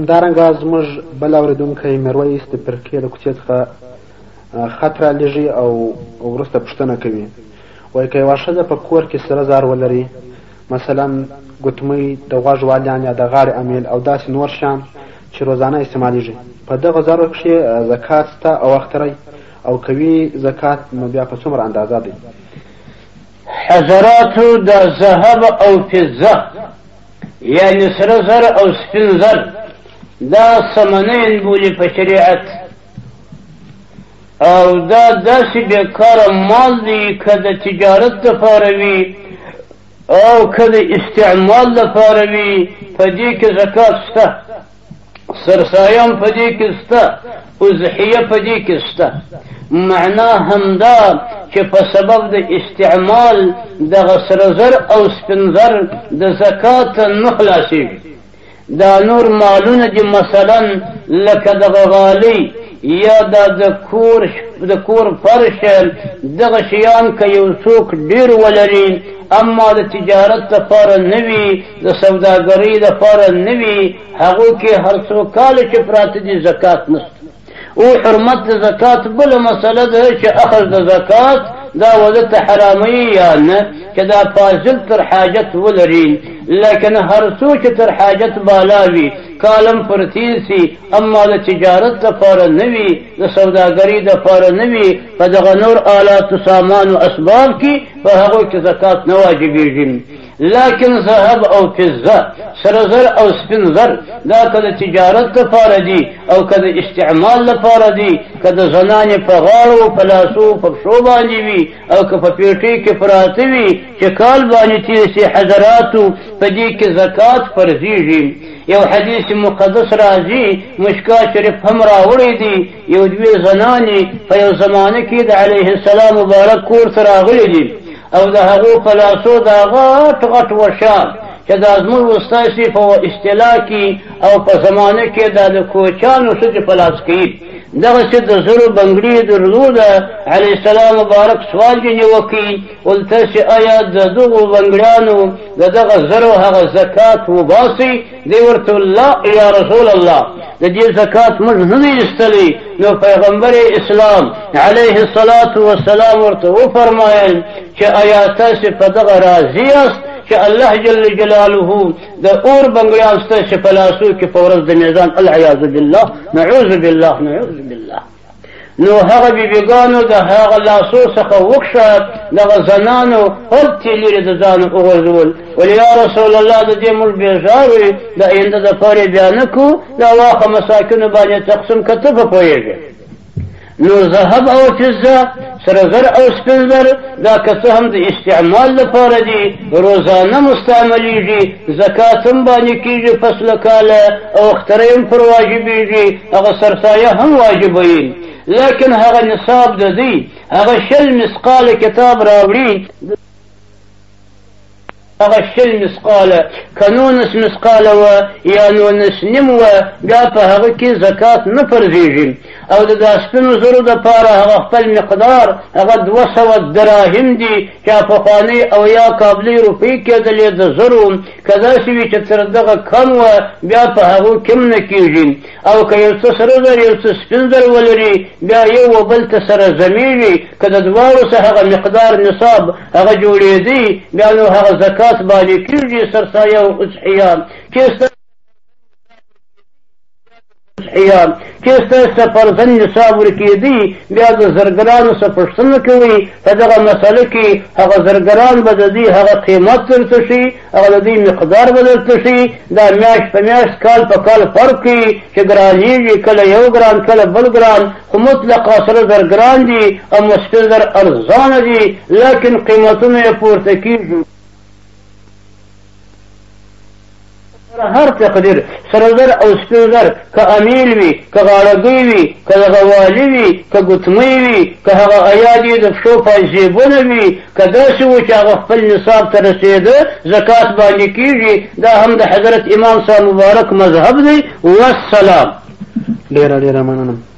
همدارنګه زموږ بل اورېدونکی میرویس د فرقې له کوڅې څخه خط رالیږي او وروسته پوښتنه کوي وایي که یوه ښځه په کور کې سره زر ولري مثلا ګوتمۍ د غوږ والیان یا د غاړې امیل او داسې نور شیان چې روزانه استعمالیږي په دغه زرو کښې زکات سته او اختری او کوي زکات نو بیا په څومره اندازه دی حضراتو دا ذهب او فضه یعنی سره زر او سپین زر دا سمنین بولی په شریعت او دا داسې بیکار مال دی که د تجارت لپاره وي او که د استعمال لپاره وي په دې کې زکات شته سرسایم په دې کې سته اضحیه په دې کې سته معنا همدا چې په سبب د استعمال د غسر زر او سپنزر د زکات نه خلاصېږي دا نور مالونه دي مثلا لکه د غالي یا دا د کور د کور فرش دغه شیان که یو څوک ډیر ولري اما د تجارت لپاره نه وي د سوداګرۍ لپاره نه وي هغو کې هر څو کاله چې پراته دي زکات نشته او حرمت د زکات بله مسله ده چې اخذ د زکات دا وده ته حرامي یا نه چې دا فاضل تر حاجت ولري لیکن هر څو چې تر حاجت بالا وي کالم پر تیر سي اما د تجارت لپاره نه وي د سوداګرۍ لپاره نه وي په دغه نور آلات سامان او اسباب کې په هغو کې زکات نه واجبېږي لكن ذهب او فضه سره زر او سپین زر دا که د تجارت لپاره دي او که د استعمال لپاره دي که د زنانې په غاړو په لاسو په پښو باندې وي او که په پیټۍ کې پراته وي چې کال باندې تېر سي حضراتو په دې کې زکات فرضیږي یو حدیث مقدس راځي مشکا شریف هم راوړی دی یو دوی زنانې په یو زمانه کې د علیه السلام مبارک کور ته راغلي دي او د هغو په لاسو د غټ غټ وشان چې دا زموږ وستاسې په اصطلاح کې او په زمانه کې دا د کوچانو څه چې په لاس کې دغه چې د زرو بنګړي درلوده علی السلام مبارک سوال یې نیوکی ولته چې آیا د دغو بنګړیانو د دغه زرو هغه زکات وباسي دی ورته الله یا رسول الله د دې زکات موږ نه دی استلی نو پیغمبر اسلام علیه الصلاۃ والسلام ورته و فرمایل چې آیا تاسو په دغه راضی یاست چې الله جل جلاله د اور بنګړیان ستاسو په لاسو کې په ورځ د میزان العیاذ بالله نعوذ بالله نعوذ بالله نو هغه بیبیګانو د هغه لاسو څخه وکښه دغه زنانو هلتې لرې د ځانه وغورځول ولې یا رسول الله د دې موږ بېزار یو د آینده دپاره یې بیا نه کړو دا واخه مساکینو باندې تقسیم که ته په پوهېږې نو ذهب او فضه سره زر او سپین زر دا که څه هم د استعمال لپاره دي روزانه مستعملیږي زکات هم باندې کیږي فصل کاله او اختره هم پر واجبیږي هغه سرسایه هم واجبوي لکن هغه نصاب د دی هغه شل مسقال کتاب راوړي هغه شل مسقاله که نونس مسقاله وه یا نونس نیم وه بیا په هغه کې زکات نه فرضېږي او د دا سپینو زرو دپاره هغه خپل مقدار هغه دوه سوه دراهم دي چې پخوانۍ او یا کابلۍ روپۍ کېدلې د زرو که داسې وي چې تر دغه کم وه بیا په هغو کې هم نه کېږي او که یو څه سره زر یو څه سپین زر ولري بیا یو و بل ته سره زمې وي که د دواړو څه هغه مقدار نصاب هغه جوړېدی بیا نو هغه زکات باندې کېږي سرسایه او اضحیه چې حیال چې ستاسو ته فرضاً نصاب ورکېدی بیا د زرګرانو څخه پوښتنه کوي په دغه مسله کې هغه زرګران به د دې هغه قیمت درته ښي هغه د دوی مقدار بدل ته شي دا میاشت په میاشت کال په کال فرق کوي چې ګرانېږي کله یو ګران کله بل ګران خو مطلقا سره زر ګران دي او مسپین زر ارزانه دي لکن قیمتونه یې پورته کېږي هر تقدیر سره زر او سپین زر که امیل وي که غاړګۍ وي که دغه والي وي که ګوتمۍ وي که هغه ایادې د پښو پایزېبونه وي که داسې و چې هغه خپل نصاب ته رسېده زکات باندې کېږي دا هم د حضرت امام صاحب مبارک مذهب دی والسلام ډېره ډېره مننه